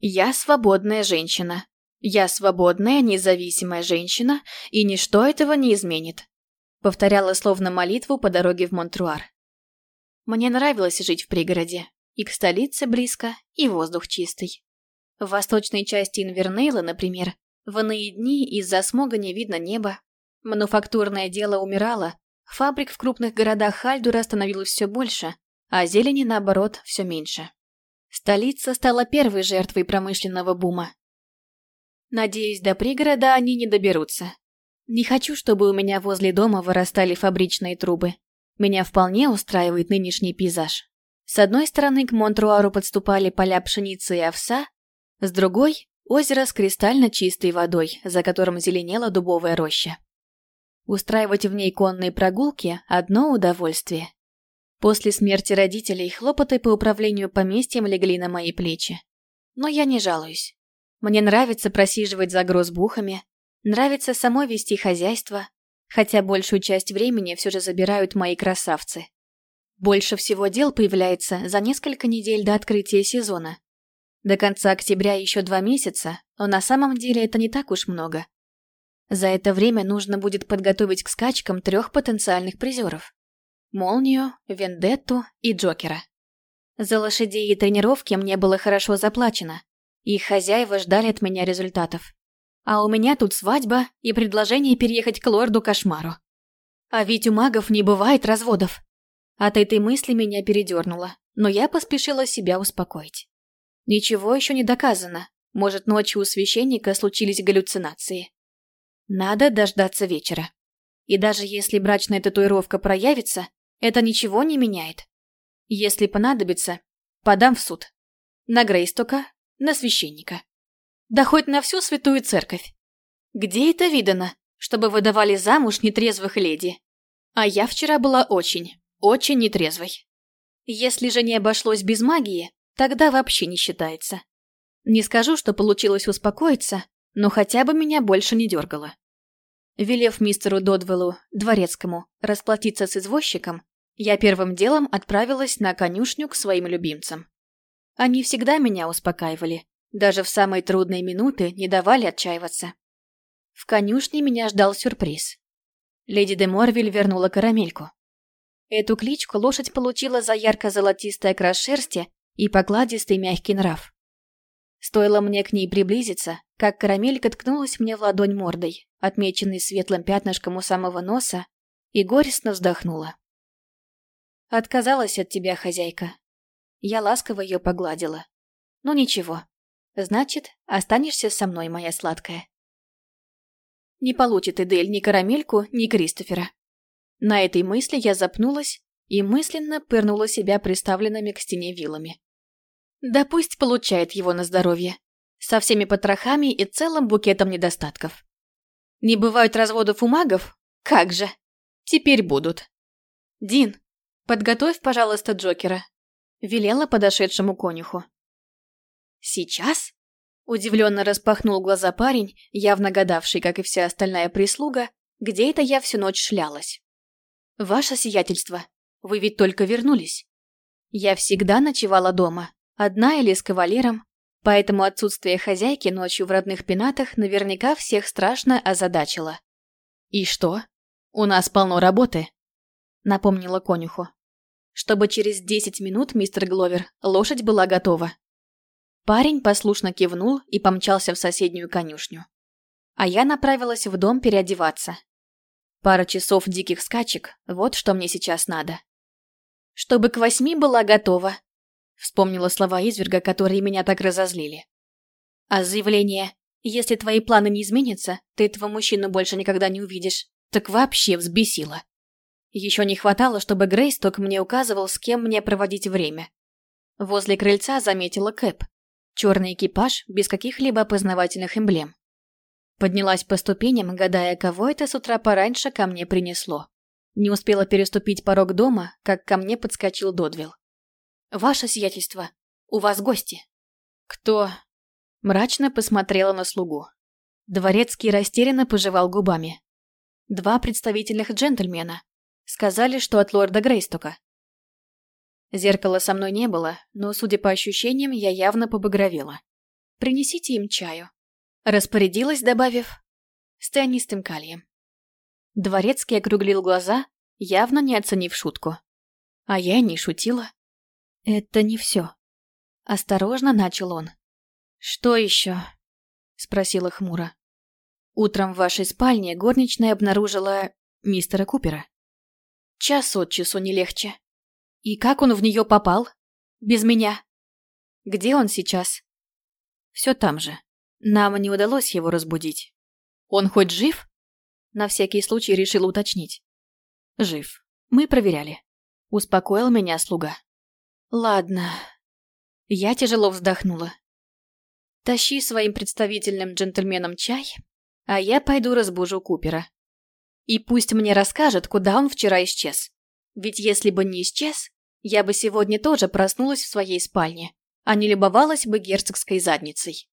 Я свободная женщина. Я свободная, независимая женщина, и ничто этого не изменит. Повторяла словно молитву по дороге в Монтруар. Мне нравилось жить в пригороде. И к столице близко, и воздух чистый. В восточной части Инвернейла, например, в иные дни из-за смога не видно неба. Мануфактурное дело умирало, фабрик в крупных городах Хальдура становилось все больше, а зелени, наоборот, все меньше. Столица стала первой жертвой промышленного бума. Надеюсь, до пригорода они не доберутся. Не хочу, чтобы у меня возле дома вырастали фабричные трубы. Меня вполне устраивает нынешний пейзаж. С одной стороны к Монтруару подступали поля пшеницы и овса, с другой – озеро с кристально чистой водой, за которым зеленела дубовая роща. Устраивать в ней конные прогулки – одно удовольствие. После смерти родителей хлопоты по управлению поместьем легли на мои плечи. Но я не жалуюсь. Мне нравится просиживать за грозбухами, нравится самой вести хозяйство, хотя большую часть времени все же забирают мои красавцы. Больше всего дел появляется за несколько недель до открытия сезона. До конца октября еще два месяца, но на самом деле это не так уж много. За это время нужно будет подготовить к скачкам трех потенциальных призеров. Молнию, Вендетту и Джокера. За лошадей и тренировки мне было хорошо заплачено. Их хозяева ждали от меня результатов. А у меня тут свадьба и предложение переехать к лорду Кошмару. А ведь у магов не бывает разводов. От этой мысли меня передернуло, но я поспешила себя успокоить. Ничего еще не доказано. Может, ночью у священника случились галлюцинации. Надо дождаться вечера. И даже если брачная татуировка проявится, это ничего не меняет. Если понадобится, подам в суд. На Грейстока, на священника. Да хоть на всю святую церковь. Где это видано, чтобы выдавали замуж нетрезвых леди? А я вчера была очень, очень нетрезвой. Если же не обошлось без магии, тогда вообще не считается. Не скажу, что получилось успокоиться, но хотя бы меня больше не дергало. Велев мистеру Додвеллу, дворецкому, расплатиться с извозчиком, я первым делом отправилась на конюшню к своим любимцам. Они всегда меня успокаивали, даже в самые трудные минуты не давали отчаиваться. В конюшне меня ждал сюрприз. Леди де Морвиль вернула карамельку. Эту кличку лошадь получила за ярко-золотистый окрас шерсти и покладистый мягкий нрав. Стоило мне к ней приблизиться, как карамелька ткнулась мне в ладонь мордой, отмеченной светлым пятнышком у самого носа, и горестно вздохнула. Отказалась от тебя, хозяйка. Я ласково ее погладила. Ну ничего. Значит, останешься со мной, моя сладкая. Не получит Эдель ни карамельку, ни Кристофера. На этой мысли я запнулась и мысленно пырнула себя приставленными к стене вилами. Да пусть получает его на здоровье. Со всеми потрохами и целым букетом недостатков. Не бывают разводов у магов? Как же. Теперь будут. Дин, «Подготовь, пожалуйста, Джокера», — велела подошедшему конюху. «Сейчас?» — удивленно распахнул глаза парень, явно гадавший, как и вся остальная прислуга, где это я всю ночь шлялась. «Ваше сиятельство, вы ведь только вернулись. Я всегда ночевала дома, одна или с кавалером, поэтому отсутствие хозяйки ночью в родных пенатах наверняка всех страшно озадачило». «И что? У нас полно работы», — напомнила конюху чтобы через десять минут, мистер Гловер, лошадь была готова. Парень послушно кивнул и помчался в соседнюю конюшню. А я направилась в дом переодеваться. Пара часов диких скачек – вот что мне сейчас надо. «Чтобы к восьми была готова», – вспомнила слова изверга, которые меня так разозлили. А заявление «Если твои планы не изменятся, ты этого мужчину больше никогда не увидишь», так вообще взбесило. Еще не хватало, чтобы Грейсток мне указывал, с кем мне проводить время. Возле крыльца заметила Кэп. Черный экипаж без каких-либо опознавательных эмблем. Поднялась по ступеням, гадая, кого это с утра пораньше ко мне принесло. Не успела переступить порог дома, как ко мне подскочил Додвилл. «Ваше сиятельство, у вас гости». «Кто?» Мрачно посмотрела на слугу. Дворецкий растерянно пожевал губами. Два представительных джентльмена, Сказали, что от лорда Грейстока. Зеркала со мной не было, но, судя по ощущениям, я явно побагровела. принесите им чаю. Распорядилась, добавив «с тенистым кальем». Дворецкий округлил глаза, явно не оценив шутку. А я не шутила. Это не все. Осторожно начал он. «Что еще?» — спросила хмуро. «Утром в вашей спальне горничная обнаружила мистера Купера. Час от часу не легче. И как он в нее попал? Без меня. Где он сейчас? Все там же. Нам не удалось его разбудить. Он хоть жив? На всякий случай решил уточнить. Жив. Мы проверяли. Успокоил меня слуга. Ладно. Я тяжело вздохнула. Тащи своим представительным джентльменам чай, а я пойду разбужу Купера. И пусть мне расскажет, куда он вчера исчез. Ведь если бы не исчез, я бы сегодня тоже проснулась в своей спальне, а не любовалась бы герцогской задницей.